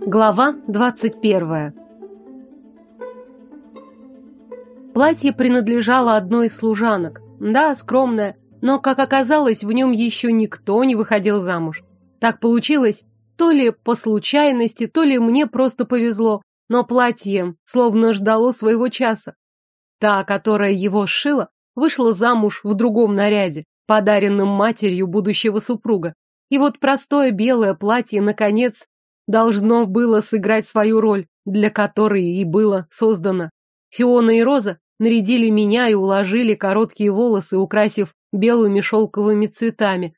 Глава 21 Платье принадлежало одной из служанок. Да, скромное, но, как оказалось, в нем еще никто не выходил замуж. Так получилось, то ли по случайности, то ли мне просто повезло, но платье словно ждало своего часа. Та, которая его сшила, вышла замуж в другом наряде, подаренном матерью будущего супруга. И вот простое белое платье, наконец, должно было сыграть свою роль, для которой и было создано. Фиона и Роза нарядили меня и уложили короткие волосы, украсив белыми шелковыми цветами.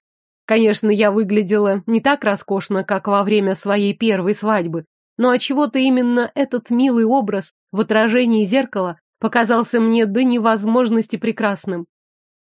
Конечно, я выглядела не так роскошно, как во время своей первой свадьбы, но отчего-то именно этот милый образ в отражении зеркала показался мне до невозможности прекрасным.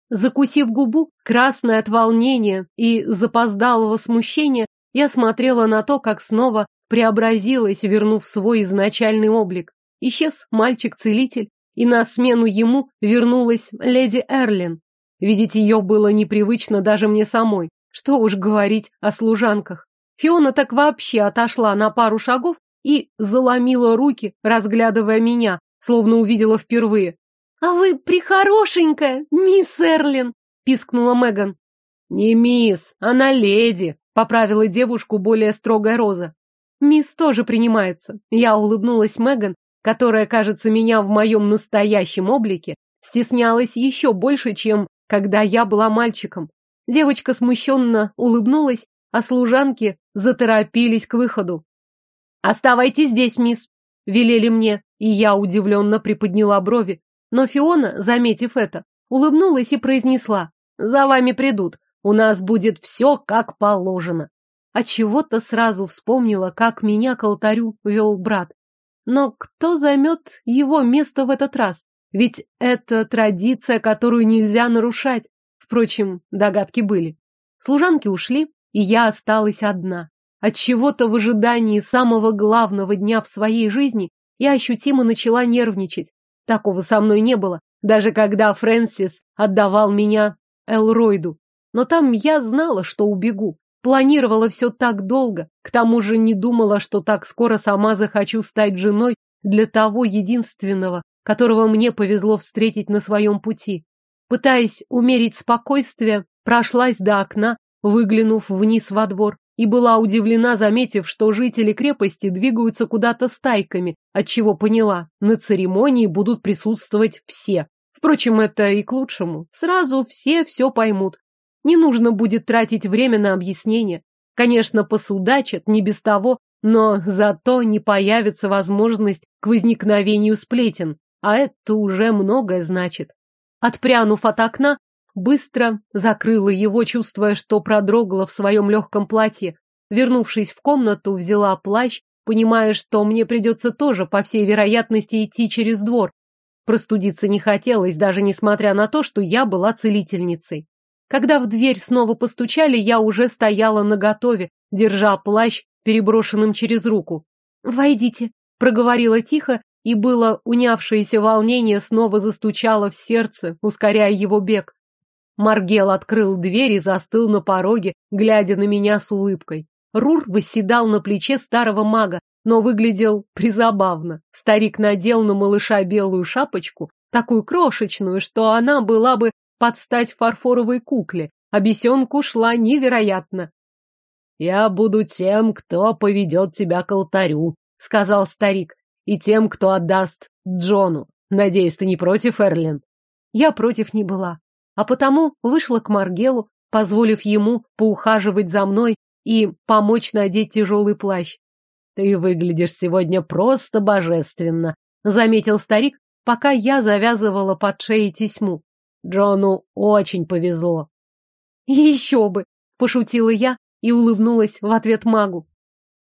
Закусив губу, красное от волнения и запоздалого смущения, я смотрела на то, как снова преобразилась, вернув свой изначальный облик. Исчез мальчик-целитель, и на смену ему вернулась леди Эрлин. Видеть ее было непривычно даже мне самой. Что уж говорить о служанках. Фиона так вообще отошла на пару шагов и заломила руки, разглядывая меня, словно увидела впервые. «А вы прихорошенькая, мисс Эрлин!» — пискнула Меган. «Не мисс, она леди!» Поправила девушку более строгая Роза. Мисс тоже принимается. Я улыбнулась Меган, которая, кажется, меня в моем настоящем облике стеснялась еще больше, чем когда я была мальчиком. Девочка смущенно улыбнулась, а служанки заторопились к выходу. «Оставайтесь здесь, мисс», — велели мне, и я удивленно приподняла брови. Но Фиона, заметив это, улыбнулась и произнесла, «За вами придут. У нас будет все как положено. А чего-то сразу вспомнила, как меня к алтарю вел брат. Но кто займет его место в этот раз? Ведь это традиция, которую нельзя нарушать. Впрочем, догадки были. Служанки ушли, и я осталась одна. От чего-то в ожидании самого главного дня в своей жизни я ощутимо начала нервничать. Такого со мной не было, даже когда Фрэнсис отдавал меня Элройду. Но там я знала, что убегу. Планировала все так долго. К тому же не думала, что так скоро сама захочу стать женой для того единственного, которого мне повезло встретить на своем пути. Пытаясь умерить спокойствие, прошлась до окна, выглянув вниз во двор, и была удивлена, заметив, что жители крепости двигаются куда-то стайками, отчего поняла, на церемонии будут присутствовать все. Впрочем, это и к лучшему. Сразу все все поймут. Не нужно будет тратить время на объяснение. Конечно, посудачат, не без того, но зато не появится возможность к возникновению сплетен, а это уже многое значит. Отпрянув от окна, быстро закрыла его, чувствуя, что продрогла в своем легком платье. Вернувшись в комнату, взяла плащ, понимая, что мне придется тоже, по всей вероятности, идти через двор. Простудиться не хотелось, даже несмотря на то, что я была целительницей. Когда в дверь снова постучали, я уже стояла наготове, держа плащ переброшенным через руку. «Войдите», — проговорила тихо, и было унявшееся волнение снова застучало в сердце, ускоряя его бег. Маргел открыл дверь и застыл на пороге, глядя на меня с улыбкой. Рур восседал на плече старого мага, но выглядел призабавно. Старик надел на малыша белую шапочку, такую крошечную, что она была бы под стать фарфоровой кукле, а бесенку шла невероятно. «Я буду тем, кто поведет тебя к алтарю», — сказал старик, «и тем, кто отдаст Джону. Надеюсь, ты не против, Эрлин?» Я против не была, а потому вышла к Маргелу, позволив ему поухаживать за мной и помочь надеть тяжелый плащ. «Ты выглядишь сегодня просто божественно», — заметил старик, пока я завязывала под шеей тесьму. Джону очень повезло. Еще бы! Пошутила я и улыбнулась в ответ магу.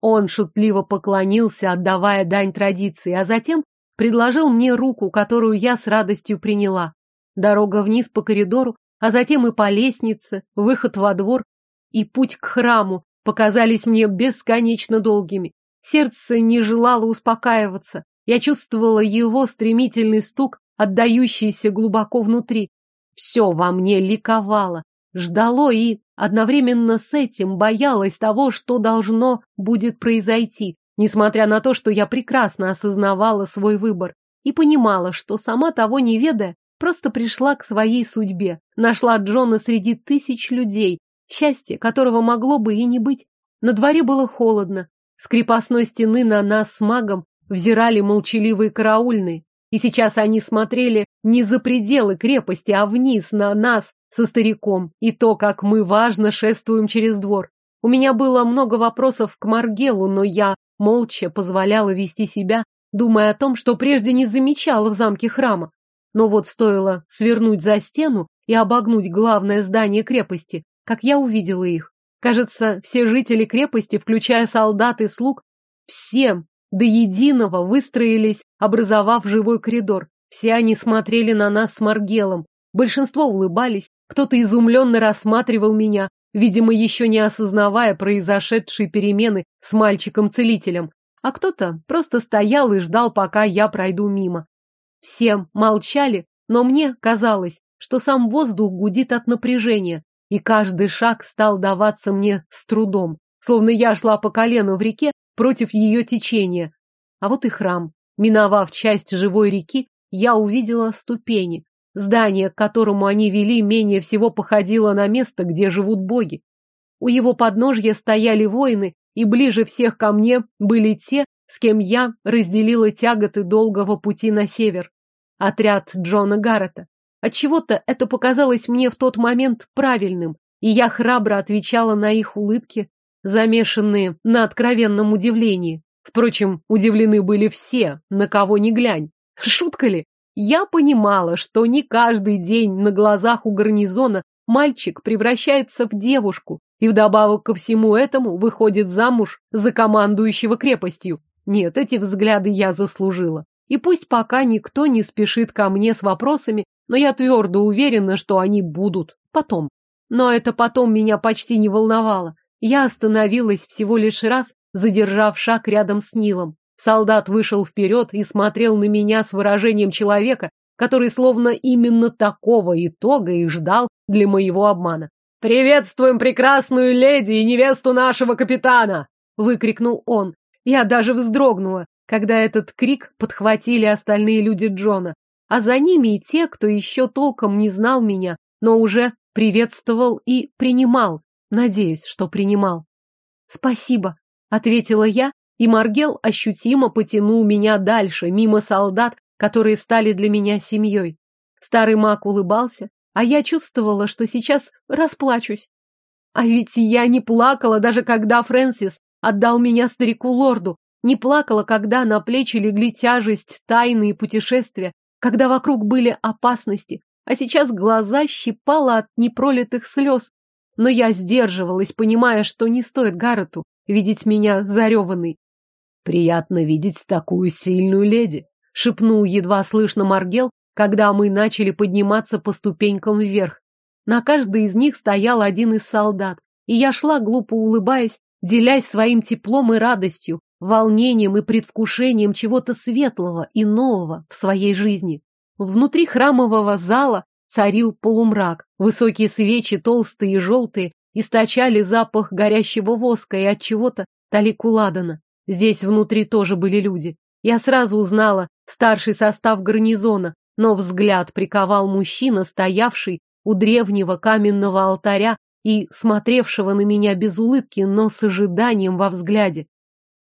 Он шутливо поклонился, отдавая дань традиции, а затем предложил мне руку, которую я с радостью приняла. Дорога вниз по коридору, а затем и по лестнице, выход во двор и путь к храму показались мне бесконечно долгими. Сердце не желало успокаиваться. Я чувствовала его стремительный стук, отдающийся глубоко внутри. Все во мне ликовало, ждало и одновременно с этим боялось того, что должно будет произойти, несмотря на то, что я прекрасно осознавала свой выбор и понимала, что сама того не ведая, просто пришла к своей судьбе, нашла Джона среди тысяч людей, счастье которого могло бы и не быть. На дворе было холодно, с крепостной стены на нас с магом взирали молчаливые караульные, и сейчас они смотрели не за пределы крепости, а вниз на нас со стариком и то, как мы важно шествуем через двор. У меня было много вопросов к Маргелу, но я молча позволяла вести себя, думая о том, что прежде не замечала в замке храма. Но вот стоило свернуть за стену и обогнуть главное здание крепости, как я увидела их. Кажется, все жители крепости, включая солдат и слуг, всем до единого выстроились, образовав живой коридор. Все они смотрели на нас с Маргелом. Большинство улыбались, кто-то изумленно рассматривал меня, видимо, еще не осознавая произошедшие перемены с мальчиком-целителем, а кто-то просто стоял и ждал, пока я пройду мимо. Всем молчали, но мне казалось, что сам воздух гудит от напряжения, и каждый шаг стал даваться мне с трудом, словно я шла по колену в реке против ее течения. А вот и храм. Миновав часть живой реки, я увидела ступени. Здание, к которому они вели, менее всего походило на место, где живут боги. У его подножья стояли воины, и ближе всех ко мне были те, с кем я разделила тяготы долгого пути на север. Отряд Джона Гаррета. Отчего-то это показалось мне в тот момент правильным, и я храбро отвечала на их улыбки, замешанные на откровенном удивлении. Впрочем, удивлены были все, на кого ни глянь. Шутка ли? Я понимала, что не каждый день на глазах у гарнизона мальчик превращается в девушку и вдобавок ко всему этому выходит замуж за командующего крепостью. Нет, эти взгляды я заслужила. И пусть пока никто не спешит ко мне с вопросами, но я твердо уверена, что они будут потом. Но это потом меня почти не волновало. Я остановилась всего лишь раз, задержав шаг рядом с Нилом. Солдат вышел вперед и смотрел на меня с выражением человека, который словно именно такого итога и ждал для моего обмана. «Приветствуем прекрасную леди и невесту нашего капитана!» — выкрикнул он. Я даже вздрогнула, когда этот крик подхватили остальные люди Джона, а за ними и те, кто еще толком не знал меня, но уже приветствовал и принимал. Надеюсь, что принимал. «Спасибо», — ответила я и Маргел ощутимо потянул меня дальше, мимо солдат, которые стали для меня семьей. Старый маг улыбался, а я чувствовала, что сейчас расплачусь. А ведь я не плакала, даже когда Фрэнсис отдал меня старику-лорду, не плакала, когда на плечи легли тяжесть, тайны и путешествия, когда вокруг были опасности, а сейчас глаза щипало от непролитых слез. Но я сдерживалась, понимая, что не стоит Гаррету видеть меня зареванной. «Приятно видеть такую сильную леди», — шепнул едва слышно Маргел, когда мы начали подниматься по ступенькам вверх. На каждой из них стоял один из солдат, и я шла, глупо улыбаясь, делясь своим теплом и радостью, волнением и предвкушением чего-то светлого и нового в своей жизни. Внутри храмового зала царил полумрак. Высокие свечи, толстые и желтые, источали запах горящего воска и от чего-то талику ладана. Здесь внутри тоже были люди. Я сразу узнала старший состав гарнизона, но взгляд приковал мужчина, стоявший у древнего каменного алтаря и смотревшего на меня без улыбки, но с ожиданием во взгляде.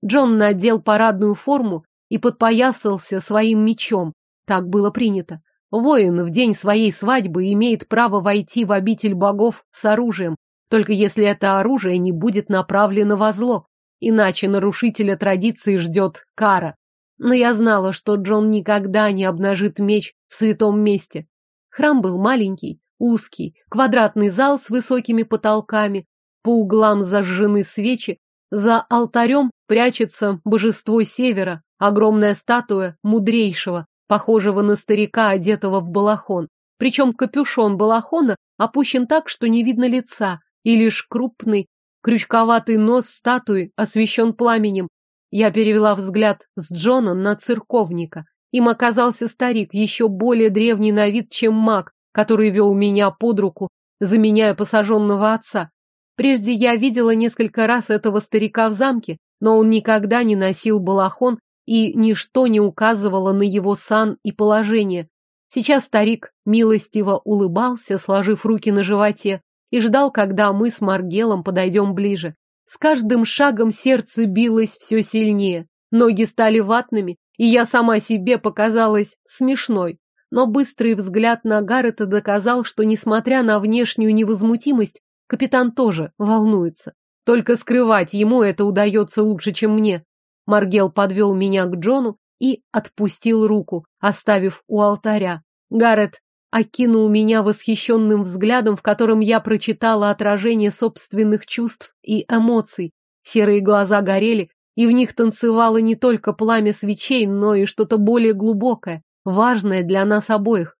Джон надел парадную форму и подпоясался своим мечом. Так было принято. Воин в день своей свадьбы имеет право войти в обитель богов с оружием, только если это оружие не будет направлено во зло. Иначе нарушителя традиции ждет кара. Но я знала, что Джон никогда не обнажит меч в святом месте. Храм был маленький, узкий, квадратный зал с высокими потолками, по углам зажжены свечи, за алтарем прячется божество севера, огромная статуя мудрейшего, похожего на старика, одетого в балахон. Причем капюшон балахона опущен так, что не видно лица, и лишь крупный Крючковатый нос статуи освещен пламенем. Я перевела взгляд с Джона на церковника. Им оказался старик, еще более древний на вид, чем маг, который вел меня под руку, заменяя посаженного отца. Прежде я видела несколько раз этого старика в замке, но он никогда не носил балахон, и ничто не указывало на его сан и положение. Сейчас старик милостиво улыбался, сложив руки на животе, и ждал, когда мы с Маргелом подойдем ближе. С каждым шагом сердце билось все сильнее, ноги стали ватными, и я сама себе показалась смешной. Но быстрый взгляд на Гаррета доказал, что, несмотря на внешнюю невозмутимость, капитан тоже волнуется. Только скрывать ему это удается лучше, чем мне. Маргел подвел меня к Джону и отпустил руку, оставив у алтаря. Гаррет окинул меня восхищенным взглядом, в котором я прочитала отражение собственных чувств и эмоций. Серые глаза горели, и в них танцевало не только пламя свечей, но и что-то более глубокое, важное для нас обоих.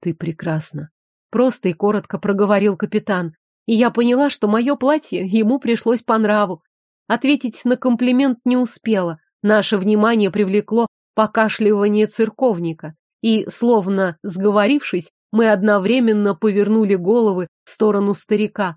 «Ты прекрасна», — просто и коротко проговорил капитан, и я поняла, что мое платье ему пришлось по нраву. Ответить на комплимент не успела, наше внимание привлекло покашливание церковника, и, словно сговорившись, мы одновременно повернули головы в сторону старика.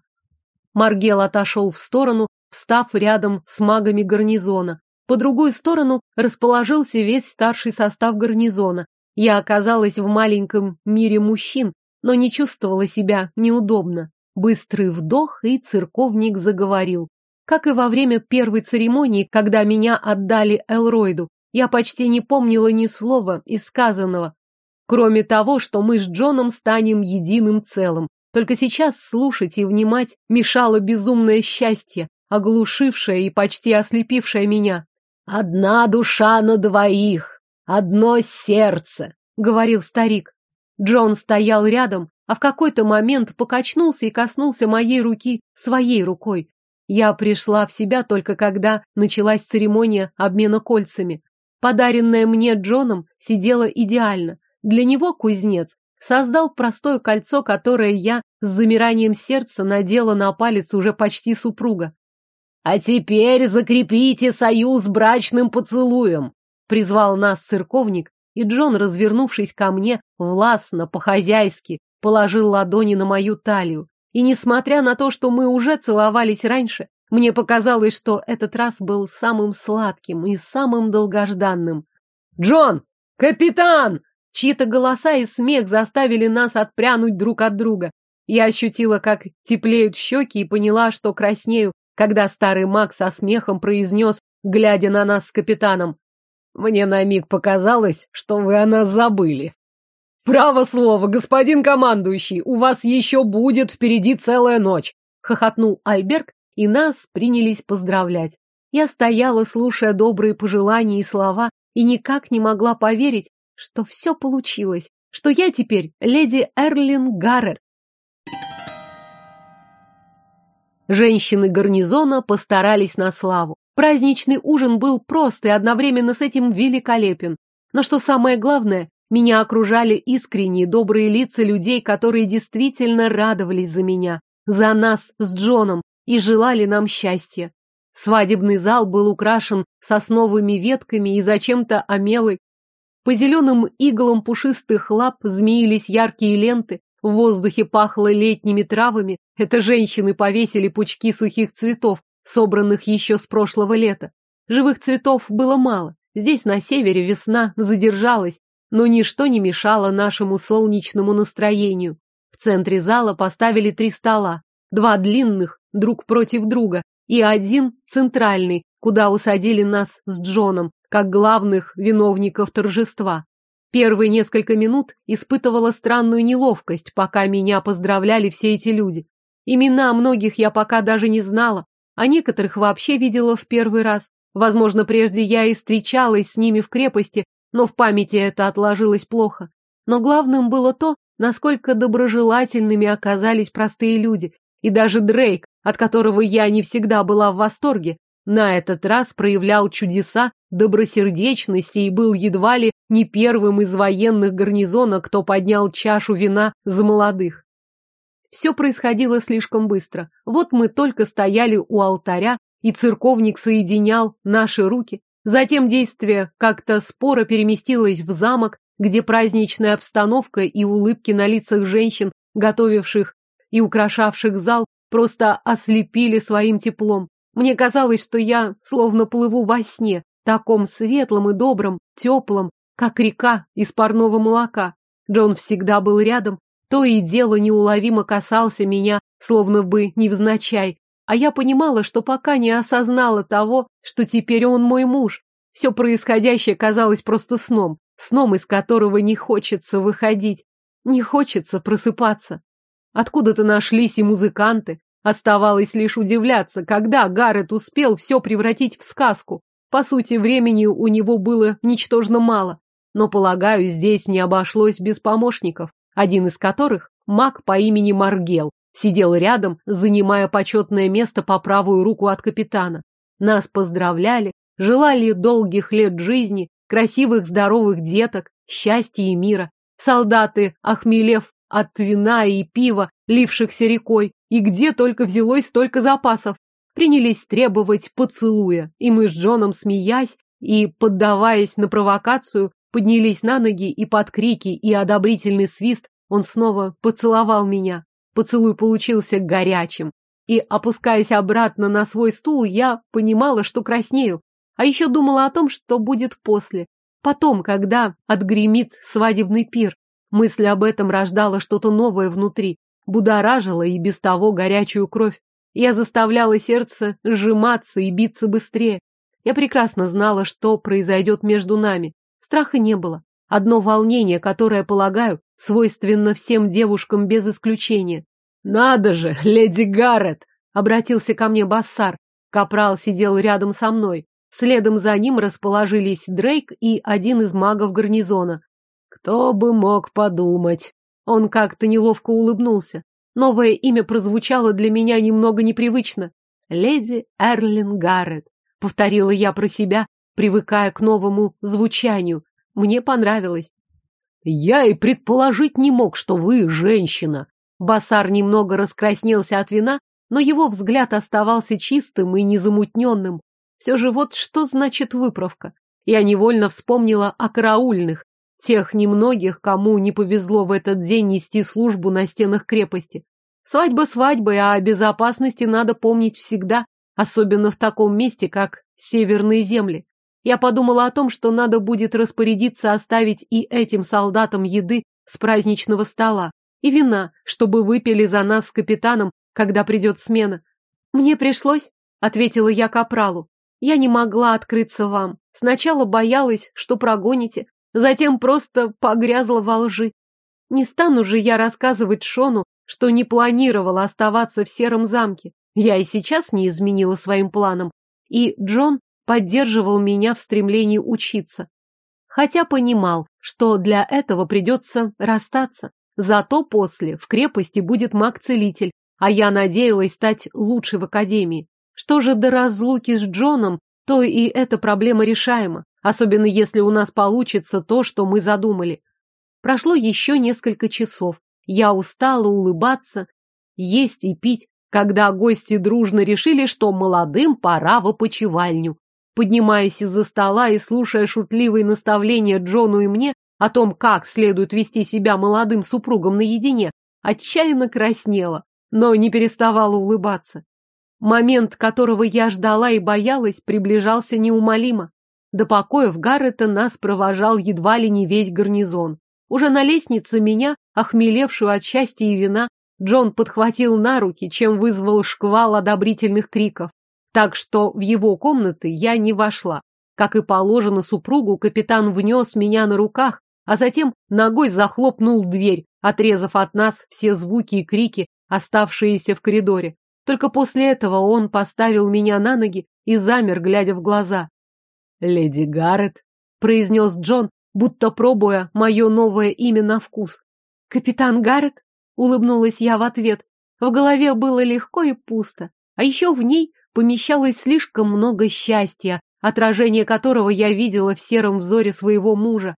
Маргел отошел в сторону, встав рядом с магами гарнизона. По другую сторону расположился весь старший состав гарнизона. Я оказалась в маленьком мире мужчин, но не чувствовала себя неудобно. Быстрый вдох, и церковник заговорил. Как и во время первой церемонии, когда меня отдали Элройду, я почти не помнила ни слова из сказанного, кроме того, что мы с Джоном станем единым целым. Только сейчас слушать и внимать мешало безумное счастье, оглушившее и почти ослепившее меня. «Одна душа на двоих, одно сердце», — говорил старик. Джон стоял рядом, а в какой-то момент покачнулся и коснулся моей руки своей рукой. Я пришла в себя только когда началась церемония обмена кольцами. Подаренное мне Джоном сидело идеально. Для него кузнец создал простое кольцо, которое я с замиранием сердца надела на палец уже почти супруга. «А теперь закрепите союз брачным поцелуем!» призвал нас церковник, и Джон, развернувшись ко мне, властно, по-хозяйски, положил ладони на мою талию. И несмотря на то, что мы уже целовались раньше, мне показалось, что этот раз был самым сладким и самым долгожданным. «Джон! Капитан!» Чьи-то голоса и смех заставили нас отпрянуть друг от друга. Я ощутила, как теплеют щеки и поняла, что краснею, когда старый маг со смехом произнес, глядя на нас с капитаном. Мне на миг показалось, что вы о нас забыли. Право слово, господин командующий, у вас еще будет впереди целая ночь, хохотнул Альберг, и нас принялись поздравлять. Я стояла, слушая добрые пожелания и слова, и никак не могла поверить, что все получилось, что я теперь леди Эрлин Гаррет. Женщины гарнизона постарались на славу. Праздничный ужин был прост и одновременно с этим великолепен. Но что самое главное, меня окружали искренние добрые лица людей, которые действительно радовались за меня, за нас с Джоном и желали нам счастья. Свадебный зал был украшен сосновыми ветками и зачем-то омелой, по зеленым иглам пушистых лап змеились яркие ленты, в воздухе пахло летними травами. Это женщины повесили пучки сухих цветов, собранных еще с прошлого лета. Живых цветов было мало. Здесь, на севере, весна задержалась, но ничто не мешало нашему солнечному настроению. В центре зала поставили три стола, два длинных, друг против друга, и один центральный, куда усадили нас с Джоном, как главных виновников торжества. Первые несколько минут испытывала странную неловкость, пока меня поздравляли все эти люди. Имена многих я пока даже не знала, а некоторых вообще видела в первый раз. Возможно, прежде я и встречалась с ними в крепости, но в памяти это отложилось плохо. Но главным было то, насколько доброжелательными оказались простые люди. И даже Дрейк, от которого я не всегда была в восторге, на этот раз проявлял чудеса добросердечности и был едва ли не первым из военных гарнизона, кто поднял чашу вина за молодых. Все происходило слишком быстро. Вот мы только стояли у алтаря, и церковник соединял наши руки. Затем действие как-то споро переместилось в замок, где праздничная обстановка и улыбки на лицах женщин, готовивших и украшавших зал, просто ослепили своим теплом. Мне казалось, что я словно плыву во сне, таком светлом и добром, теплом, как река из парного молока. Джон всегда был рядом, то и дело неуловимо касался меня, словно бы невзначай, а я понимала, что пока не осознала того, что теперь он мой муж. Все происходящее казалось просто сном, сном, из которого не хочется выходить, не хочется просыпаться. Откуда-то нашлись и музыканты. Оставалось лишь удивляться, когда Гаррет успел все превратить в сказку. По сути, времени у него было ничтожно мало. Но, полагаю, здесь не обошлось без помощников, один из которых – маг по имени Маргел, сидел рядом, занимая почетное место по правую руку от капитана. Нас поздравляли, желали долгих лет жизни, красивых здоровых деток, счастья и мира. Солдаты, охмелев от вина и пива, лившихся рекой, и где только взялось столько запасов, принялись требовать поцелуя, и мы с Джоном, смеясь и поддаваясь на провокацию, поднялись на ноги, и под крики и одобрительный свист он снова поцеловал меня. Поцелуй получился горячим. И, опускаясь обратно на свой стул, я понимала, что краснею. А еще думала о том, что будет после. Потом, когда отгремит свадебный пир. Мысль об этом рождала что-то новое внутри, будоражила и без того горячую кровь. Я заставляла сердце сжиматься и биться быстрее. Я прекрасно знала, что произойдет между нами. Страха не было. Одно волнение, которое, полагаю, свойственно всем девушкам без исключения. «Надо же, леди Гаррет!» — обратился ко мне Бассар. Капрал сидел рядом со мной. Следом за ним расположились Дрейк и один из магов гарнизона. Кто бы мог подумать? Он как-то неловко улыбнулся. Новое имя прозвучало для меня немного непривычно. «Леди Эрлин Гаррет», — повторила я про себя, привыкая к новому звучанию. Мне понравилось. Я и предположить не мог, что вы женщина. Басар немного раскраснелся от вина, но его взгляд оставался чистым и незамутненным. Все же вот что значит выправка. Я невольно вспомнила о караульных, тех немногих, кому не повезло в этот день нести службу на стенах крепости. Свадьба свадьбой, а о безопасности надо помнить всегда, особенно в таком месте, как северные земли. Я подумала о том, что надо будет распорядиться оставить и этим солдатам еды с праздничного стола, и вина, чтобы выпили за нас с капитаном, когда придет смена. Мне пришлось, ответила я капралу. Я не могла открыться вам. Сначала боялась, что прогоните, затем просто погрязла во лжи. Не стану же я рассказывать Шону, что не планировала оставаться в сером замке. Я и сейчас не изменила своим планам. И Джон поддерживал меня в стремлении учиться. Хотя понимал, что для этого придется расстаться. Зато после в крепости будет маг-целитель, а я надеялась стать лучшей в академии. Что же до разлуки с Джоном, то и эта проблема решаема, особенно если у нас получится то, что мы задумали. Прошло еще несколько часов. Я устала улыбаться, есть и пить, когда гости дружно решили, что молодым пора в опочивальню. Поднимаясь из-за стола и слушая шутливые наставления Джону и мне о том, как следует вести себя молодым супругом наедине, отчаянно краснела, но не переставала улыбаться. Момент, которого я ждала и боялась, приближался неумолимо. До покоев Гаррета нас провожал едва ли не весь гарнизон. Уже на лестнице меня, охмелевшую от счастья и вина, Джон подхватил на руки, чем вызвал шквал одобрительных криков так что в его комнаты я не вошла. Как и положено супругу, капитан внес меня на руках, а затем ногой захлопнул дверь, отрезав от нас все звуки и крики, оставшиеся в коридоре. Только после этого он поставил меня на ноги и замер, глядя в глаза. «Леди Гаррет», — произнес Джон, будто пробуя мое новое имя на вкус. «Капитан Гаррет?» — улыбнулась я в ответ. В голове было легко и пусто, а еще в ней помещалось слишком много счастья, отражение которого я видела в сером взоре своего мужа.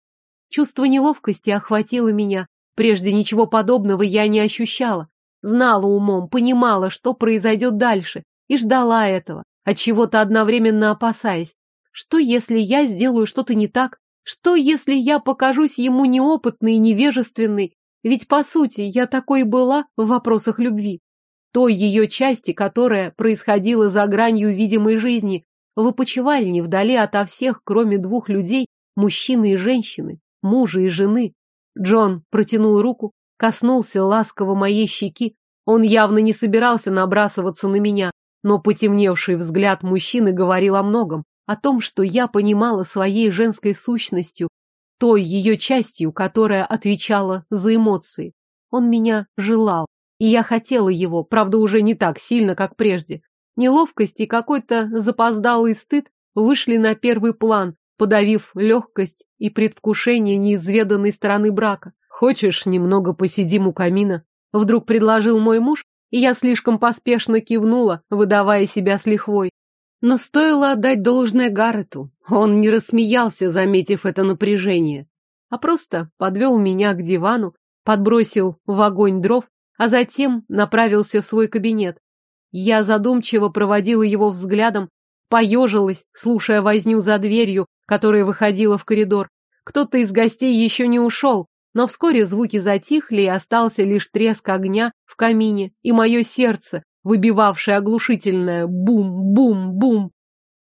Чувство неловкости охватило меня. Прежде ничего подобного я не ощущала. Знала умом, понимала, что произойдет дальше, и ждала этого, от чего-то одновременно опасаясь. Что, если я сделаю что-то не так? Что, если я покажусь ему неопытной и невежественной? Ведь, по сути, я такой была в вопросах любви. Той ее части, которая происходила за гранью видимой жизни, в опочивальне, вдали ото всех, кроме двух людей, мужчины и женщины, мужа и жены. Джон протянул руку, коснулся ласково моей щеки. Он явно не собирался набрасываться на меня, но потемневший взгляд мужчины говорил о многом, о том, что я понимала своей женской сущностью, той ее частью, которая отвечала за эмоции. Он меня желал, и я хотела его, правда, уже не так сильно, как прежде. Неловкость и какой-то запоздалый стыд вышли на первый план, подавив легкость и предвкушение неизведанной стороны брака. «Хочешь, немного посидим у камина?» Вдруг предложил мой муж, и я слишком поспешно кивнула, выдавая себя с лихвой. Но стоило отдать должное Гаррету. Он не рассмеялся, заметив это напряжение, а просто подвел меня к дивану, подбросил в огонь дров, а затем направился в свой кабинет. Я задумчиво проводила его взглядом, поежилась, слушая возню за дверью, которая выходила в коридор. Кто-то из гостей еще не ушел, но вскоре звуки затихли, и остался лишь треск огня в камине, и мое сердце, выбивавшее оглушительное бум-бум-бум.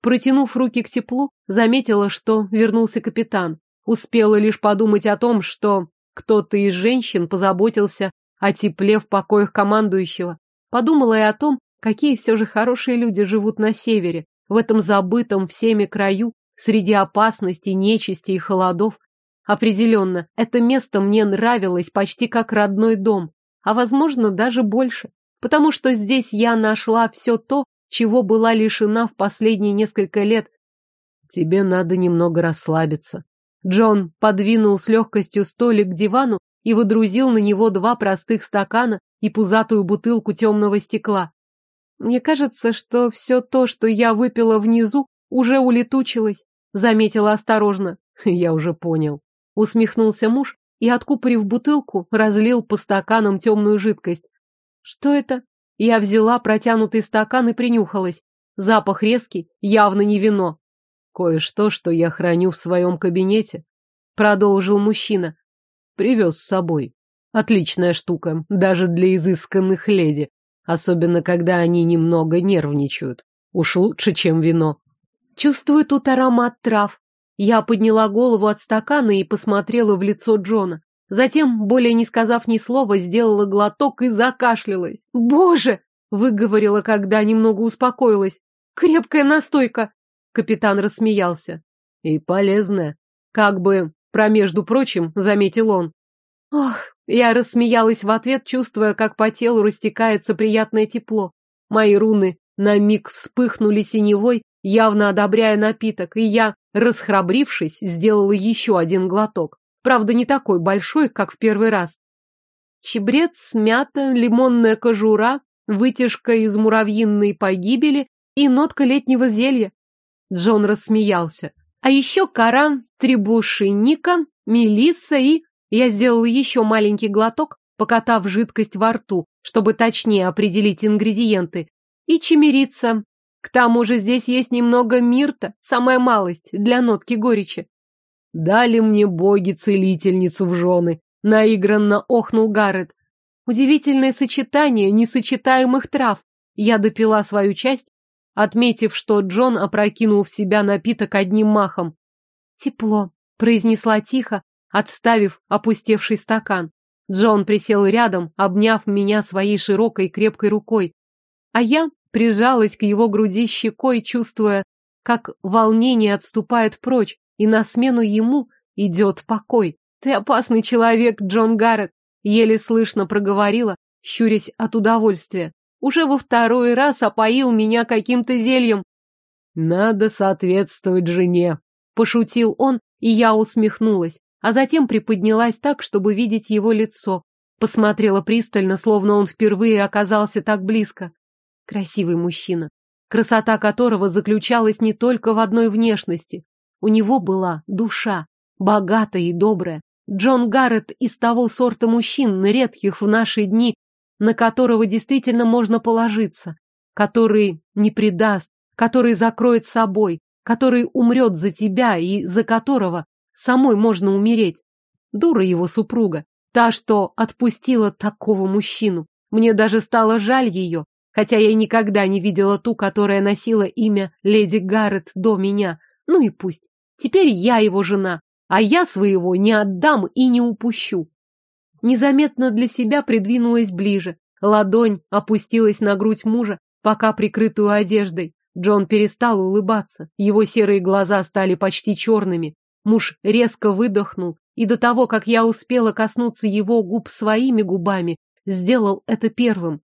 Протянув руки к теплу, заметила, что вернулся капитан. Успела лишь подумать о том, что кто-то из женщин позаботился о тепле в покоях командующего. Подумала и о том, какие все же хорошие люди живут на севере, в этом забытом всеми краю, среди опасностей, нечисти и холодов. Определенно, это место мне нравилось почти как родной дом, а, возможно, даже больше, потому что здесь я нашла все то, чего была лишена в последние несколько лет. Тебе надо немного расслабиться. Джон подвинул с легкостью столик к дивану и выдрузил на него два простых стакана и пузатую бутылку темного стекла. Мне кажется, что все то, что я выпила внизу, уже улетучилось, заметила осторожно. Я уже понял. Усмехнулся муж и, откупорив бутылку, разлил по стаканам темную жидкость. Что это? Я взяла протянутый стакан и принюхалась. Запах резкий, явно не вино. Кое-что, что я храню в своем кабинете, продолжил мужчина. Привез с собой. Отличная штука, даже для изысканных леди, особенно когда они немного нервничают. Уж лучше, чем вино. Чувствую тут аромат трав. Я подняла голову от стакана и посмотрела в лицо Джона. Затем, более не сказав ни слова, сделала глоток и закашлялась. «Боже!» — выговорила, когда немного успокоилась. «Крепкая настойка!» Капитан рассмеялся. «И полезная. Как бы, промежду прочим, заметил он. Ох, я рассмеялась в ответ, чувствуя, как по телу растекается приятное тепло. Мои руны на миг вспыхнули синевой, явно одобряя напиток, и я, расхрабрившись, сделала еще один глоток. Правда, не такой большой, как в первый раз. Чебрец, мята, лимонная кожура, вытяжка из муравьиной погибели и нотка летнего зелья. Джон рассмеялся. А еще кора, требушинника, мелисса и... Я сделала еще маленький глоток, покатав жидкость во рту, чтобы точнее определить ингредиенты. И чемерица, к тому же здесь есть немного мирта, самая малость, для нотки горечи. Дали мне боги целительницу в жены, наигранно охнул Гаррет. Удивительное сочетание несочетаемых трав. Я допила свою часть, отметив, что Джон опрокинул в себя напиток одним махом. Тепло, произнесла тихо, отставив опустевший стакан. Джон присел рядом, обняв меня своей широкой крепкой рукой. А я прижалась к его груди щекой, чувствуя, как волнение отступает прочь, и на смену ему идет покой. «Ты опасный человек, Джон Гаррет», — еле слышно проговорила, щурясь от удовольствия. «Уже во второй раз опоил меня каким-то зельем». «Надо соответствовать жене», — пошутил он, и я усмехнулась, а затем приподнялась так, чтобы видеть его лицо. Посмотрела пристально, словно он впервые оказался так близко. Красивый мужчина, красота которого заключалась не только в одной внешности. У него была душа, богатая и добрая. Джон Гаррет из того сорта мужчин, редких в наши дни, на которого действительно можно положиться, который не предаст, который закроет собой, который умрет за тебя и за которого самой можно умереть. Дура его супруга, та, что отпустила такого мужчину. Мне даже стало жаль ее, хотя я никогда не видела ту, которая носила имя леди Гаррет до меня. Ну и пусть. Теперь я его жена, а я своего не отдам и не упущу. Незаметно для себя придвинулась ближе. Ладонь опустилась на грудь мужа, пока прикрытую одеждой. Джон перестал улыбаться. Его серые глаза стали почти черными. Муж резко выдохнул, и до того, как я успела коснуться его губ своими губами, сделал это первым.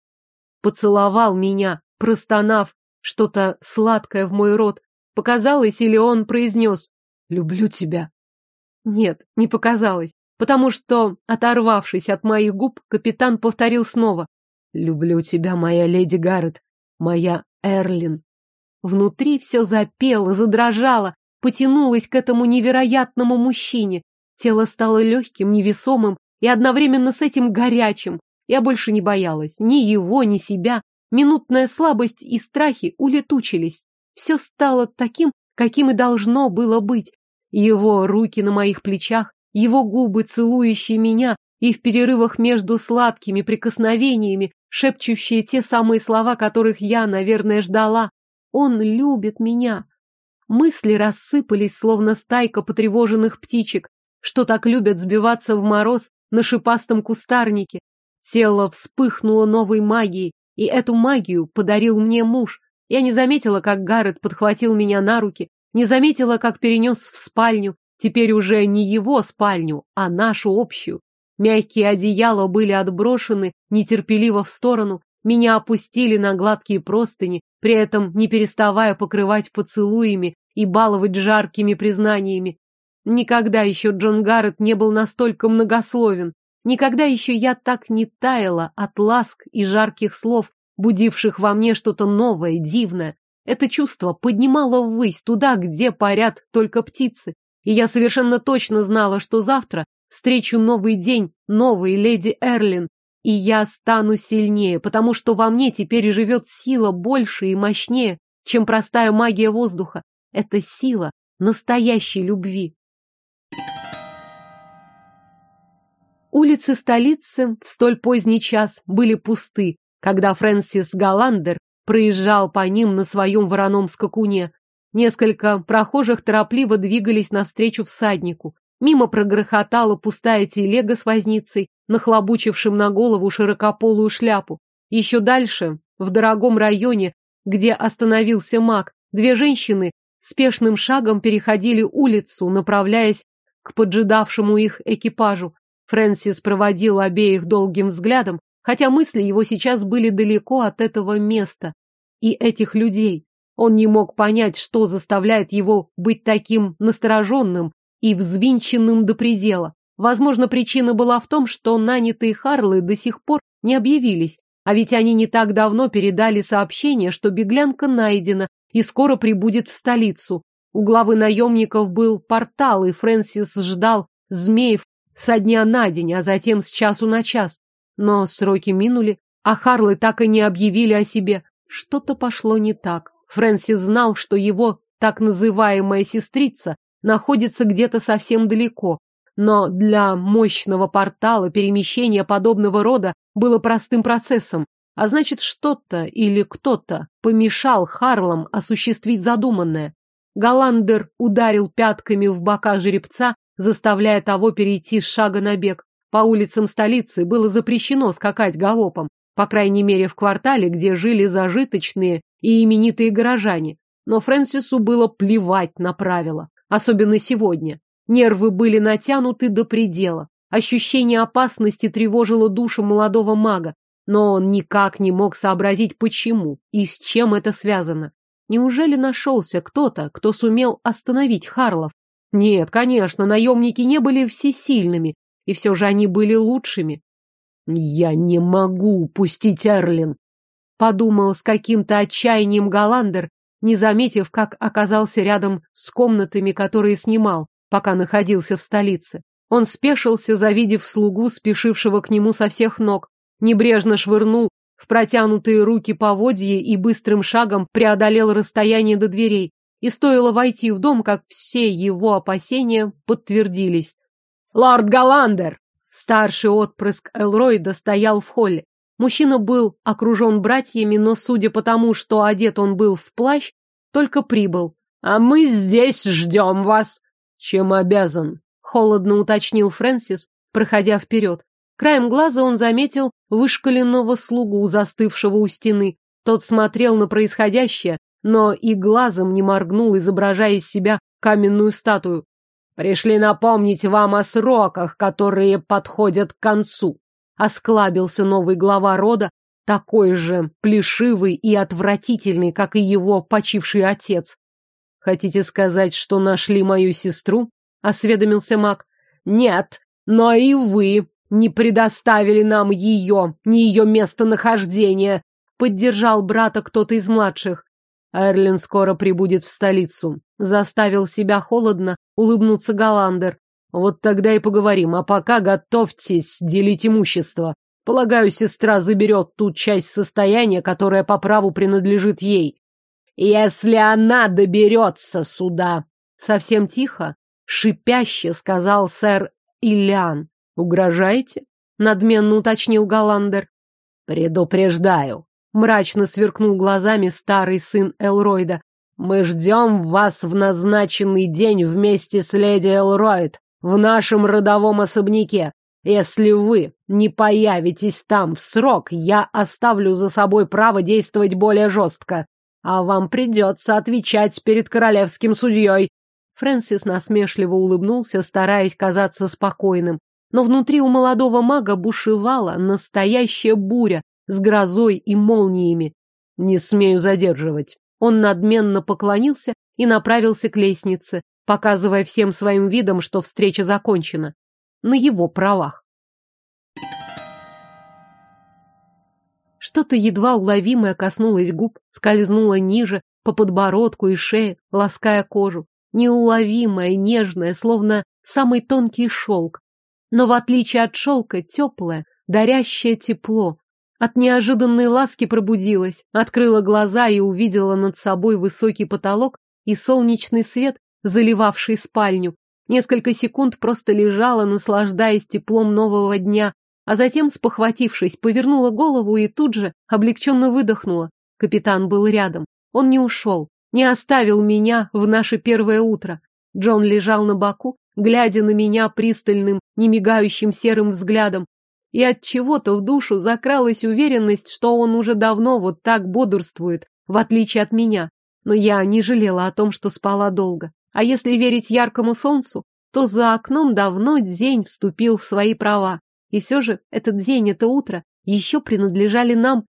Поцеловал меня, простонав что-то сладкое в мой рот. Показалось, или он произнес «Люблю тебя». Нет, не показалось, потому что, оторвавшись от моих губ, капитан повторил снова «Люблю тебя, моя леди Гаррет, моя Эрлин». Внутри все запело, задрожало, потянулось к этому невероятному мужчине. Тело стало легким, невесомым и одновременно с этим горячим. Я больше не боялась ни его, ни себя. Минутная слабость и страхи улетучились. Все стало таким, каким и должно было быть. Его руки на моих плечах, его губы, целующие меня, и в перерывах между сладкими прикосновениями, шепчущие те самые слова, которых я, наверное, ждала. Он любит меня. Мысли рассыпались, словно стайка потревоженных птичек, что так любят сбиваться в мороз на шипастом кустарнике. Тело вспыхнуло новой магией, и эту магию подарил мне муж. Я не заметила, как Гаррет подхватил меня на руки, не заметила, как перенес в спальню, теперь уже не его спальню, а нашу общую. Мягкие одеяла были отброшены нетерпеливо в сторону, меня опустили на гладкие простыни, при этом не переставая покрывать поцелуями и баловать жаркими признаниями. Никогда еще Джон Гаррет не был настолько многословен. Никогда еще я так не таяла от ласк и жарких слов, будивших во мне что-то новое, дивное. Это чувство поднимало ввысь, туда, где парят только птицы. И я совершенно точно знала, что завтра встречу новый день, новой леди Эрлин, и я стану сильнее, потому что во мне теперь живет сила больше и мощнее, чем простая магия воздуха. Это сила настоящей любви. Улицы столицы в столь поздний час были пусты, когда Фрэнсис Галландер проезжал по ним на своем вороном скакуне. Несколько прохожих торопливо двигались навстречу всаднику. Мимо прогрохотала пустая телега с возницей, нахлобучившим на голову широкополую шляпу. Еще дальше, в дорогом районе, где остановился маг, две женщины спешным шагом переходили улицу, направляясь к поджидавшему их экипажу. Фрэнсис проводил обеих долгим взглядом, хотя мысли его сейчас были далеко от этого места и этих людей. Он не мог понять, что заставляет его быть таким настороженным и взвинченным до предела. Возможно, причина была в том, что нанятые Харлы до сих пор не объявились, а ведь они не так давно передали сообщение, что беглянка найдена и скоро прибудет в столицу. У главы наемников был портал, и Фрэнсис ждал змеев со дня на день, а затем с часу на час. Но сроки минули, а Харлы так и не объявили о себе. Что-то пошло не так. Фрэнсис знал, что его так называемая сестрица находится где-то совсем далеко, но для мощного портала перемещение подобного рода было простым процессом, а значит, что-то или кто-то помешал Харлам осуществить задуманное. Галандер ударил пятками в бока жеребца, заставляя того перейти с шага на бег. По улицам столицы было запрещено скакать галопом, по крайней мере в квартале, где жили зажиточные и именитые горожане. Но Фрэнсису было плевать на правила, особенно сегодня. Нервы были натянуты до предела. Ощущение опасности тревожило душу молодого мага, но он никак не мог сообразить, почему и с чем это связано. Неужели нашелся кто-то, кто сумел остановить Харлов? Нет, конечно, наемники не были всесильными, и все же они были лучшими. «Я не могу упустить Эрлин», — подумал с каким-то отчаянием Галандер, не заметив, как оказался рядом с комнатами, которые снимал, пока находился в столице. Он спешился, завидев слугу, спешившего к нему со всех ног, небрежно швырнул в протянутые руки поводье и быстрым шагом преодолел расстояние до дверей. И стоило войти в дом, как все его опасения подтвердились. «Лорд Галандер!» Старший отпрыск Элройда стоял в холле. Мужчина был окружен братьями, но, судя по тому, что одет он был в плащ, только прибыл. «А мы здесь ждем вас!» «Чем обязан?» — холодно уточнил Фрэнсис, проходя вперед. Краем глаза он заметил вышкаленного слугу, застывшего у стены. Тот смотрел на происходящее, но и глазом не моргнул, изображая из себя каменную статую. «Пришли напомнить вам о сроках, которые подходят к концу», — осклабился новый глава рода, такой же плешивый и отвратительный, как и его почивший отец. «Хотите сказать, что нашли мою сестру?» — осведомился маг. «Нет, но и вы не предоставили нам ее, ни ее местонахождение», — поддержал брата кто-то из младших. Эрлин скоро прибудет в столицу. Заставил себя холодно улыбнуться Галандер. Вот тогда и поговорим, а пока готовьтесь делить имущество. Полагаю, сестра заберет ту часть состояния, которая по праву принадлежит ей. Если она доберется сюда. Совсем тихо, шипяще сказал сэр Ильян. Угрожаете? Надменно уточнил Галандер. Предупреждаю, Мрачно сверкнул глазами старый сын Элройда. «Мы ждем вас в назначенный день вместе с леди Элройд в нашем родовом особняке. Если вы не появитесь там в срок, я оставлю за собой право действовать более жестко, а вам придется отвечать перед королевским судьей». Фрэнсис насмешливо улыбнулся, стараясь казаться спокойным. Но внутри у молодого мага бушевала настоящая буря, с грозой и молниями. Не смею задерживать. Он надменно поклонился и направился к лестнице, показывая всем своим видом, что встреча закончена. На его правах. Что-то едва уловимое коснулось губ, скользнуло ниже, по подбородку и шее, лаская кожу. Неуловимое, нежное, словно самый тонкий шелк. Но в отличие от шелка, теплое, дарящее тепло, от неожиданной ласки пробудилась, открыла глаза и увидела над собой высокий потолок и солнечный свет, заливавший спальню. Несколько секунд просто лежала, наслаждаясь теплом нового дня, а затем, спохватившись, повернула голову и тут же облегченно выдохнула. Капитан был рядом. Он не ушел, не оставил меня в наше первое утро. Джон лежал на боку, глядя на меня пристальным, немигающим серым взглядом, и от чего-то в душу закралась уверенность, что он уже давно вот так бодрствует, в отличие от меня. Но я не жалела о том, что спала долго. А если верить яркому солнцу, то за окном давно день вступил в свои права. И все же этот день, это утро, еще принадлежали нам.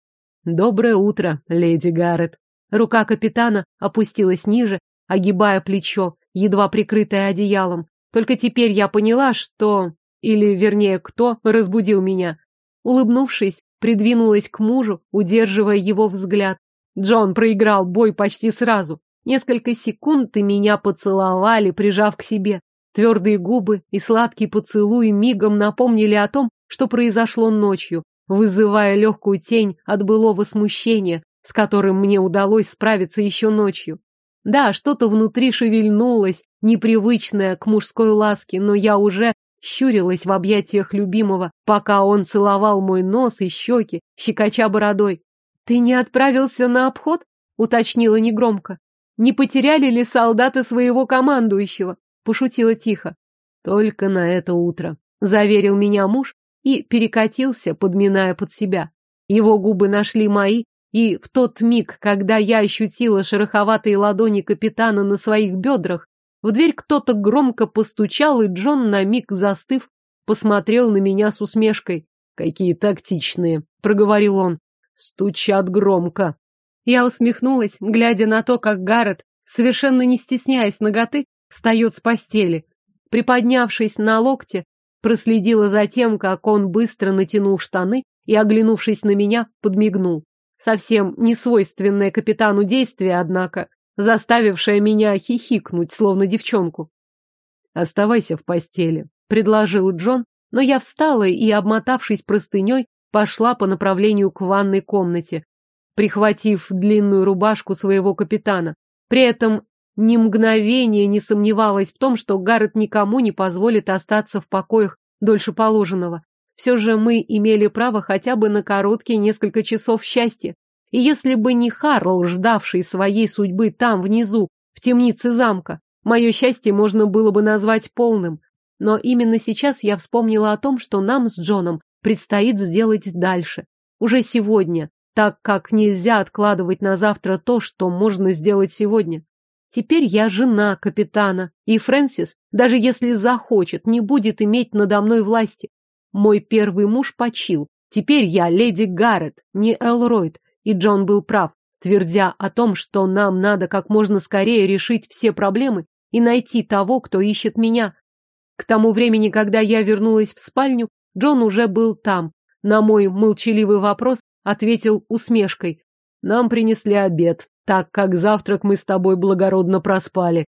Доброе утро, леди Гаррет. Рука капитана опустилась ниже, огибая плечо, едва прикрытое одеялом. Только теперь я поняла, что или, вернее, кто разбудил меня. Улыбнувшись, придвинулась к мужу, удерживая его взгляд. Джон проиграл бой почти сразу. Несколько секунд и меня поцеловали, прижав к себе. Твердые губы и сладкий поцелуй мигом напомнили о том, что произошло ночью, вызывая легкую тень от былого смущения, с которым мне удалось справиться еще ночью. Да, что-то внутри шевельнулось, непривычное к мужской ласке, но я уже щурилась в объятиях любимого, пока он целовал мой нос и щеки, щекоча бородой. «Ты не отправился на обход?» — уточнила негромко. «Не потеряли ли солдаты своего командующего?» — пошутила тихо. «Только на это утро», — заверил меня муж и перекатился, подминая под себя. Его губы нашли мои, и в тот миг, когда я ощутила шероховатые ладони капитана на своих бедрах, в дверь кто-то громко постучал, и Джон, на миг застыв, посмотрел на меня с усмешкой. «Какие тактичные!» — проговорил он. «Стучат громко!» Я усмехнулась, глядя на то, как Гаррет, совершенно не стесняясь ноготы, встает с постели. Приподнявшись на локте, проследила за тем, как он быстро натянул штаны и, оглянувшись на меня, подмигнул. Совсем не свойственное капитану действие, однако заставившая меня хихикнуть, словно девчонку. «Оставайся в постели», — предложил Джон, но я встала и, обмотавшись простыней, пошла по направлению к ванной комнате, прихватив длинную рубашку своего капитана. При этом ни мгновения не сомневалась в том, что Гаррет никому не позволит остаться в покоях дольше положенного. все же мы имели право хотя бы на короткие несколько часов счастья. И если бы не Харл, ждавший своей судьбы там, внизу, в темнице замка, мое счастье можно было бы назвать полным. Но именно сейчас я вспомнила о том, что нам с Джоном предстоит сделать дальше. Уже сегодня, так как нельзя откладывать на завтра то, что можно сделать сегодня. Теперь я жена капитана, и Фрэнсис, даже если захочет, не будет иметь надо мной власти. Мой первый муж почил. Теперь я леди Гаррет, не Элройд, и Джон был прав, твердя о том, что нам надо как можно скорее решить все проблемы и найти того, кто ищет меня. К тому времени, когда я вернулась в спальню, Джон уже был там. На мой молчаливый вопрос ответил усмешкой. Нам принесли обед, так как завтрак мы с тобой благородно проспали.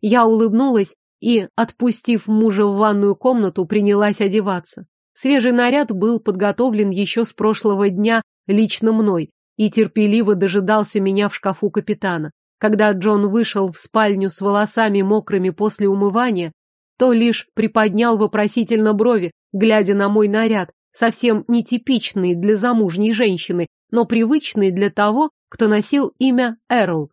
Я улыбнулась и, отпустив мужа в ванную комнату, принялась одеваться. Свежий наряд был подготовлен еще с прошлого дня лично мной и терпеливо дожидался меня в шкафу капитана. Когда Джон вышел в спальню с волосами мокрыми после умывания, то лишь приподнял вопросительно брови, глядя на мой наряд, совсем нетипичный для замужней женщины, но привычный для того, кто носил имя Эрл.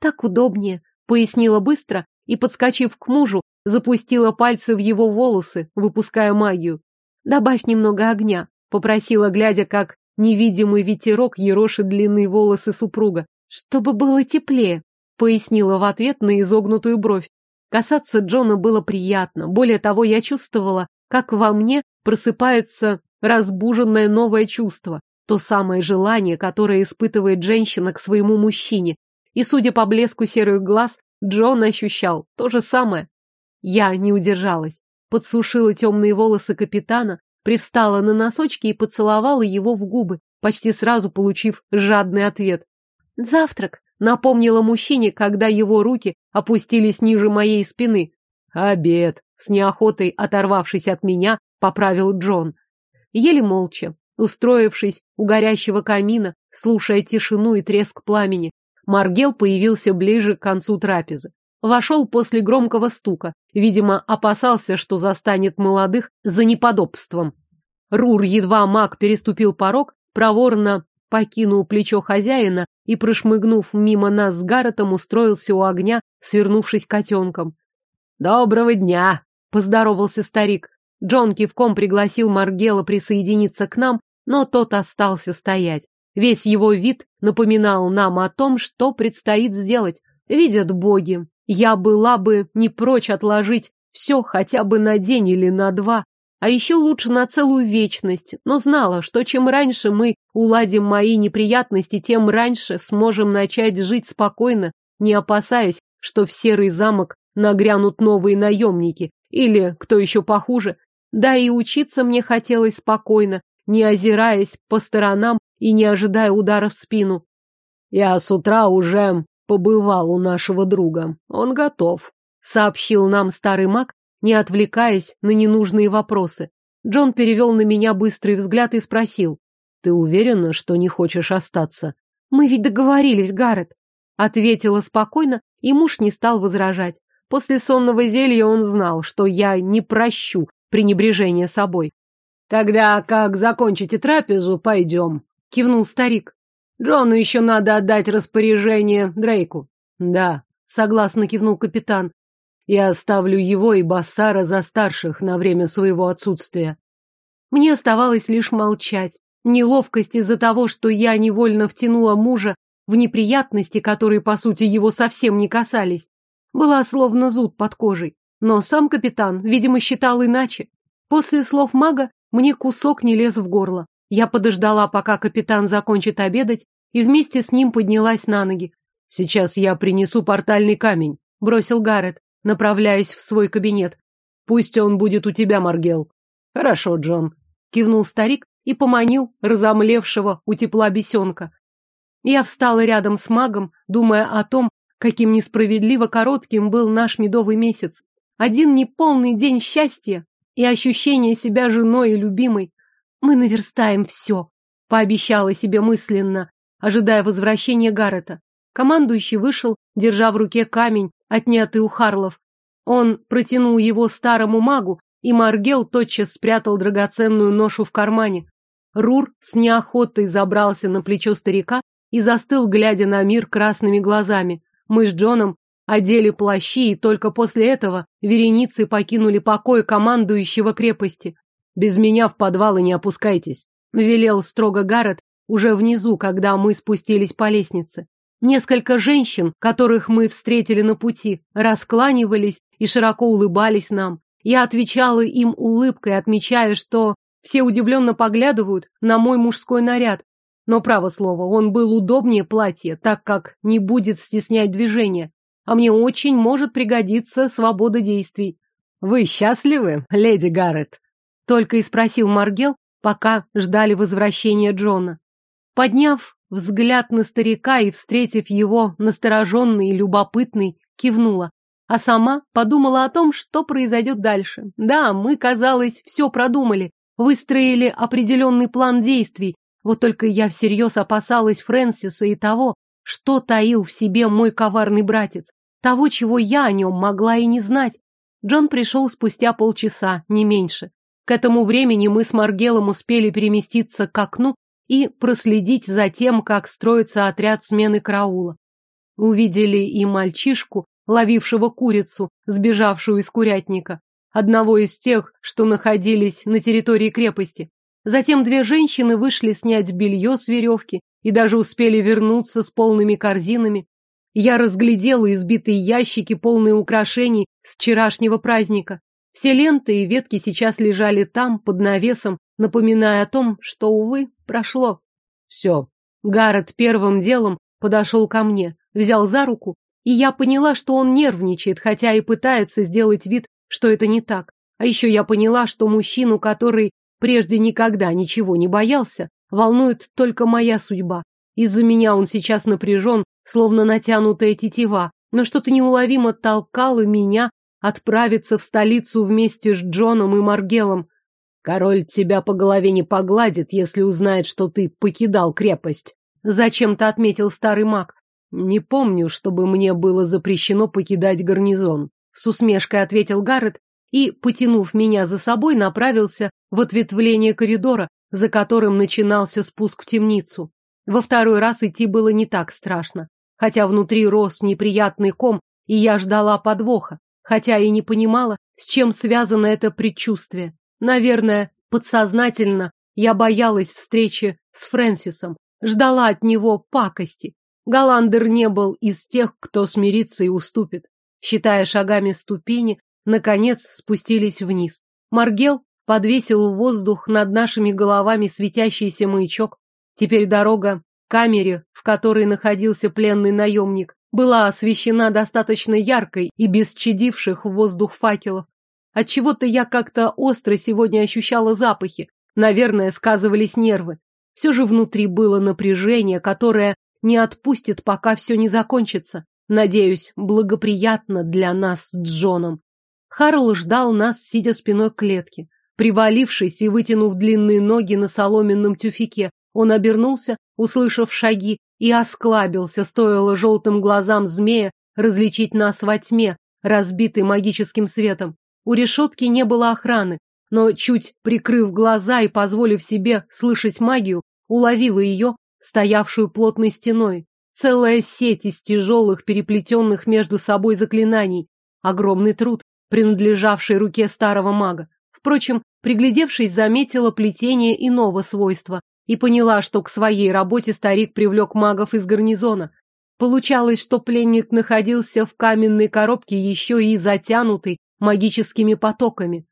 «Так удобнее», — пояснила быстро и, подскочив к мужу, запустила пальцы в его волосы, выпуская магию. «Добавь немного огня», — попросила, глядя, как невидимый ветерок ерошит длинные волосы супруга. «Чтобы было теплее», — пояснила в ответ на изогнутую бровь. Касаться Джона было приятно. Более того, я чувствовала, как во мне просыпается разбуженное новое чувство. То самое желание, которое испытывает женщина к своему мужчине. И, судя по блеску серых глаз, Джон ощущал то же самое. Я не удержалась подсушила темные волосы капитана, привстала на носочки и поцеловала его в губы, почти сразу получив жадный ответ. «Завтрак», — напомнила мужчине, когда его руки опустились ниже моей спины. «Обед», — с неохотой оторвавшись от меня, поправил Джон. Еле молча, устроившись у горящего камина, слушая тишину и треск пламени, Маргел появился ближе к концу трапезы. Вошел после громкого стука. Видимо, опасался, что застанет молодых за неподобством. Рур, едва маг переступил порог, проворно покинул плечо хозяина и, прошмыгнув мимо нас с Гарретом, устроился у огня, свернувшись котенком. «Доброго дня!» — поздоровался старик. Джон кивком пригласил Маргела присоединиться к нам, но тот остался стоять. Весь его вид напоминал нам о том, что предстоит сделать. Видят боги, я была бы не прочь отложить все хотя бы на день или на два, а еще лучше на целую вечность, но знала, что чем раньше мы уладим мои неприятности, тем раньше сможем начать жить спокойно, не опасаясь, что в серый замок нагрянут новые наемники или, кто еще похуже. Да и учиться мне хотелось спокойно, не озираясь по сторонам и не ожидая удара в спину. Я с утра уже побывал у нашего друга. Он готов, сообщил нам старый маг, не отвлекаясь на ненужные вопросы. Джон перевел на меня быстрый взгляд и спросил. «Ты уверена, что не хочешь остаться?» «Мы ведь договорились, Гаррет», — ответила спокойно, и муж не стал возражать. После сонного зелья он знал, что я не прощу пренебрежения собой. «Тогда, как закончите трапезу, пойдем», — кивнул старик. Джону еще надо отдать распоряжение Дрейку. Да, согласно кивнул капитан. Я оставлю его и Бассара за старших на время своего отсутствия. Мне оставалось лишь молчать. Неловкость из-за того, что я невольно втянула мужа в неприятности, которые, по сути, его совсем не касались, была словно зуд под кожей. Но сам капитан, видимо, считал иначе. После слов мага мне кусок не лез в горло. Я подождала, пока капитан закончит обедать, и вместе с ним поднялась на ноги. «Сейчас я принесу портальный камень», — бросил Гаррет, направляясь в свой кабинет. «Пусть он будет у тебя, Маргел». «Хорошо, Джон», — кивнул старик и поманил разомлевшего у тепла бесенка. Я встала рядом с магом, думая о том, каким несправедливо коротким был наш медовый месяц. Один неполный день счастья и ощущение себя женой и любимой. Мы наверстаем все, пообещала себе мысленно, ожидая возвращения Гаррета. Командующий вышел, держа в руке камень, отнятый у Харлов. Он протянул его старому магу, и Маргел тотчас спрятал драгоценную ношу в кармане. Рур с неохотой забрался на плечо старика и застыл, глядя на мир красными глазами. Мы с Джоном одели плащи, и только после этого вереницы покинули покой командующего крепости. «Без меня в подвалы не опускайтесь», — велел строго Гаррет уже внизу, когда мы спустились по лестнице. Несколько женщин, которых мы встретили на пути, раскланивались и широко улыбались нам. Я отвечала им улыбкой, отмечая, что все удивленно поглядывают на мой мужской наряд. Но, право слово, он был удобнее платья, так как не будет стеснять движение. А мне очень может пригодиться свобода действий. «Вы счастливы, леди Гаррет?» Только и спросил Маргел, пока ждали возвращения Джона. Подняв взгляд на старика и, встретив его настороженный и любопытный, кивнула. А сама подумала о том, что произойдет дальше. Да, мы, казалось, все продумали, выстроили определенный план действий. Вот только я всерьез опасалась Фрэнсиса и того, что таил в себе мой коварный братец. Того, чего я о нем могла и не знать. Джон пришел спустя полчаса, не меньше. К этому времени мы с Маргелом успели переместиться к окну и проследить за тем, как строится отряд смены караула. Увидели и мальчишку, ловившего курицу, сбежавшую из курятника, одного из тех, что находились на территории крепости. Затем две женщины вышли снять белье с веревки и даже успели вернуться с полными корзинами. Я разглядела избитые ящики, полные украшений с вчерашнего праздника. Все ленты и ветки сейчас лежали там, под навесом, напоминая о том, что, увы, прошло. Все. Гаррет первым делом подошел ко мне, взял за руку, и я поняла, что он нервничает, хотя и пытается сделать вид, что это не так. А еще я поняла, что мужчину, который прежде никогда ничего не боялся, волнует только моя судьба. Из-за меня он сейчас напряжен, словно натянутая тетива, но что-то неуловимо толкало меня отправиться в столицу вместе с Джоном и Маргелом. Король тебя по голове не погладит, если узнает, что ты покидал крепость. Зачем-то отметил старый маг. Не помню, чтобы мне было запрещено покидать гарнизон. С усмешкой ответил Гаррет и, потянув меня за собой, направился в ответвление коридора, за которым начинался спуск в темницу. Во второй раз идти было не так страшно, хотя внутри рос неприятный ком, и я ждала подвоха хотя и не понимала, с чем связано это предчувствие. Наверное, подсознательно я боялась встречи с Фрэнсисом, ждала от него пакости. Галандер не был из тех, кто смирится и уступит. Считая шагами ступени, наконец спустились вниз. Маргел подвесил в воздух над нашими головами светящийся маячок. Теперь дорога к камере, в которой находился пленный наемник, была освещена достаточно яркой и без чадивших в воздух факелов. Отчего-то я как-то остро сегодня ощущала запахи. Наверное, сказывались нервы. Все же внутри было напряжение, которое не отпустит, пока все не закончится. Надеюсь, благоприятно для нас с Джоном. Харл ждал нас, сидя спиной к клетке. Привалившись и вытянув длинные ноги на соломенном тюфике, он обернулся, услышав шаги, и осклабился, стоило желтым глазам змея различить нас во тьме, разбитой магическим светом. У решетки не было охраны, но, чуть прикрыв глаза и позволив себе слышать магию, уловила ее, стоявшую плотной стеной. Целая сеть из тяжелых, переплетенных между собой заклинаний. Огромный труд, принадлежавший руке старого мага. Впрочем, приглядевшись, заметила плетение иного свойства, и поняла, что к своей работе старик привлек магов из гарнизона. Получалось, что пленник находился в каменной коробке еще и затянутый магическими потоками.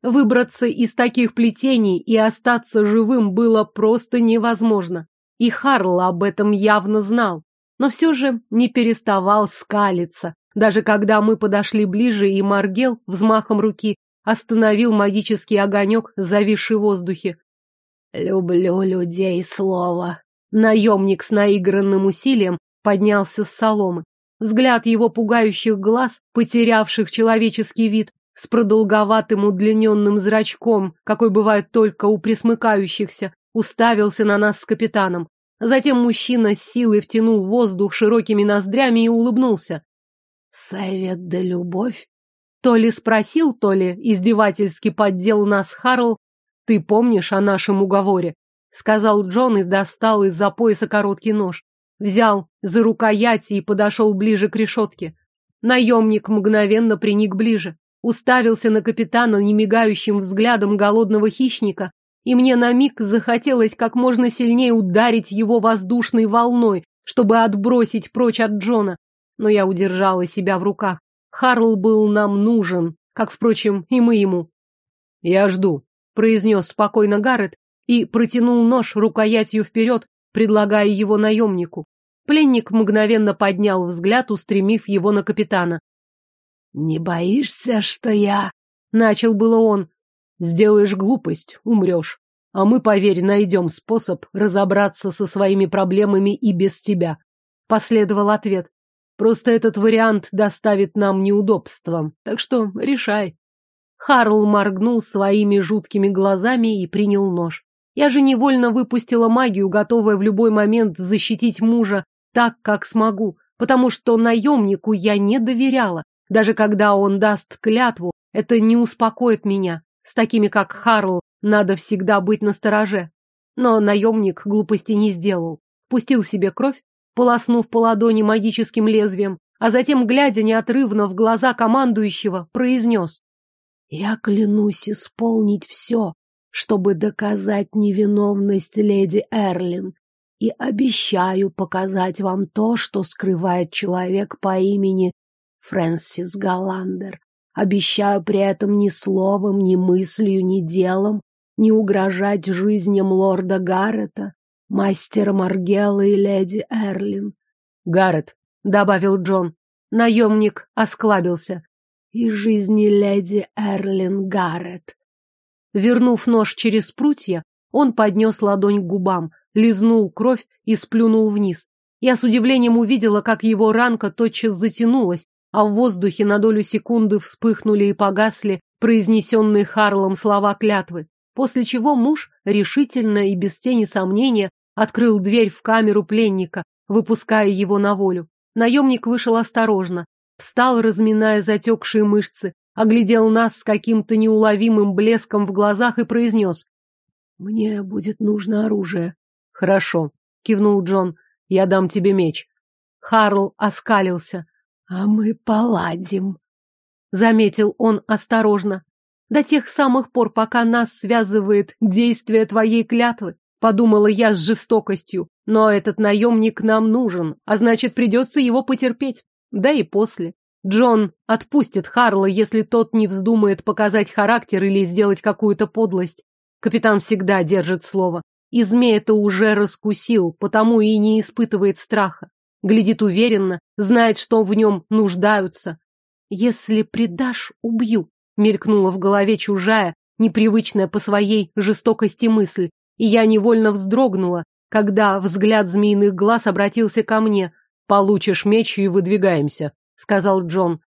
Выбраться из таких плетений и остаться живым было просто невозможно. И Харл об этом явно знал, но все же не переставал скалиться, даже когда мы подошли ближе, и Маргел взмахом руки остановил магический огонек, зависший в воздухе. «Люблю людей слово». Наемник с наигранным усилием поднялся с соломы. Взгляд его пугающих глаз, потерявших человеческий вид, с продолговатым удлиненным зрачком, какой бывает только у присмыкающихся, уставился на нас с капитаном. Затем мужчина с силой втянул воздух широкими ноздрями и улыбнулся. «Совет да любовь?» То ли спросил, то ли издевательски поддел нас Харл. «Ты помнишь о нашем уговоре?» — сказал Джон и достал из-за пояса короткий нож. Взял за рукоять и подошел ближе к решетке. Наемник мгновенно приник ближе, уставился на капитана немигающим взглядом голодного хищника, и мне на миг захотелось как можно сильнее ударить его воздушной волной, чтобы отбросить прочь от Джона. Но я удержала себя в руках. Харл был нам нужен, как, впрочем, и мы ему. «Я жду», — произнес спокойно Гаррет и протянул нож рукоятью вперед, предлагая его наемнику. Пленник мгновенно поднял взгляд, устремив его на капитана. «Не боишься, что я...» — начал было он. «Сделаешь глупость, умрешь. А мы, поверь, найдем способ разобраться со своими проблемами и без тебя», — последовал ответ. «Просто этот вариант доставит нам неудобства, так что решай». Харл моргнул своими жуткими глазами и принял нож. Я же невольно выпустила магию, готовая в любой момент защитить мужа так, как смогу, потому что наемнику я не доверяла. Даже когда он даст клятву, это не успокоит меня. С такими, как Харл, надо всегда быть настороже. Но наемник глупости не сделал. Пустил себе кровь, полоснув по ладони магическим лезвием, а затем, глядя неотрывно в глаза командующего, произнес. «Я клянусь исполнить все, чтобы доказать невиновность леди Эрлин, и обещаю показать вам то, что скрывает человек по имени Фрэнсис Галландер. Обещаю при этом ни словом, ни мыслью, ни делом не угрожать жизням лорда Гаррета, мастера Маргелла и леди Эрлин. Гаррет, добавил Джон. Наемник осклабился. И жизни леди Эрлин Гаррет. Вернув нож через прутья, он поднес ладонь к губам, лизнул кровь и сплюнул вниз. Я с удивлением увидела, как его ранка тотчас затянулась, а в воздухе на долю секунды вспыхнули и погасли произнесенные Харлом слова клятвы, после чего муж решительно и без тени сомнения открыл дверь в камеру пленника, выпуская его на волю. Наемник вышел осторожно, встал, разминая затекшие мышцы, оглядел нас с каким-то неуловимым блеском в глазах и произнес. «Мне будет нужно оружие». «Хорошо», — кивнул Джон, — «я дам тебе меч». Харл оскалился. «А мы поладим», — заметил он осторожно. «До тех самых пор, пока нас связывает действие твоей клятвы», — подумала я с жестокостью. «Но этот наемник нам нужен, а значит, придется его потерпеть. Да и после. Джон отпустит Харла, если тот не вздумает показать характер или сделать какую-то подлость. Капитан всегда держит слово. И змей это уже раскусил, потому и не испытывает страха. Глядит уверенно, знает, что в нем нуждаются. «Если предашь, убью», — мелькнула в голове чужая, непривычная по своей жестокости мысль, и я невольно вздрогнула, когда взгляд змеиных глаз обратился ко мне. «Получишь меч и выдвигаемся», — сказал Джон.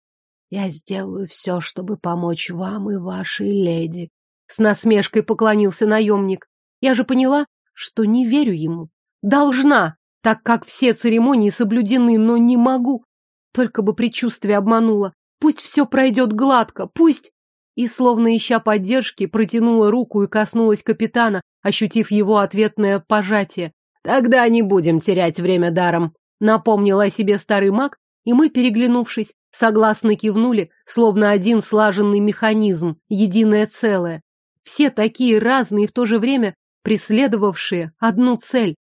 «Я сделаю все, чтобы помочь вам и вашей леди», — с насмешкой поклонился наемник. Я же поняла, что не верю ему. Должна, так как все церемонии соблюдены, но не могу. Только бы предчувствие обмануло. Пусть все пройдет гладко, пусть... И, словно ища поддержки, протянула руку и коснулась капитана, ощутив его ответное пожатие. «Тогда не будем терять время даром», — напомнил о себе старый маг и мы, переглянувшись, согласно кивнули, словно один слаженный механизм, единое целое. Все такие разные и в то же время преследовавшие одну цель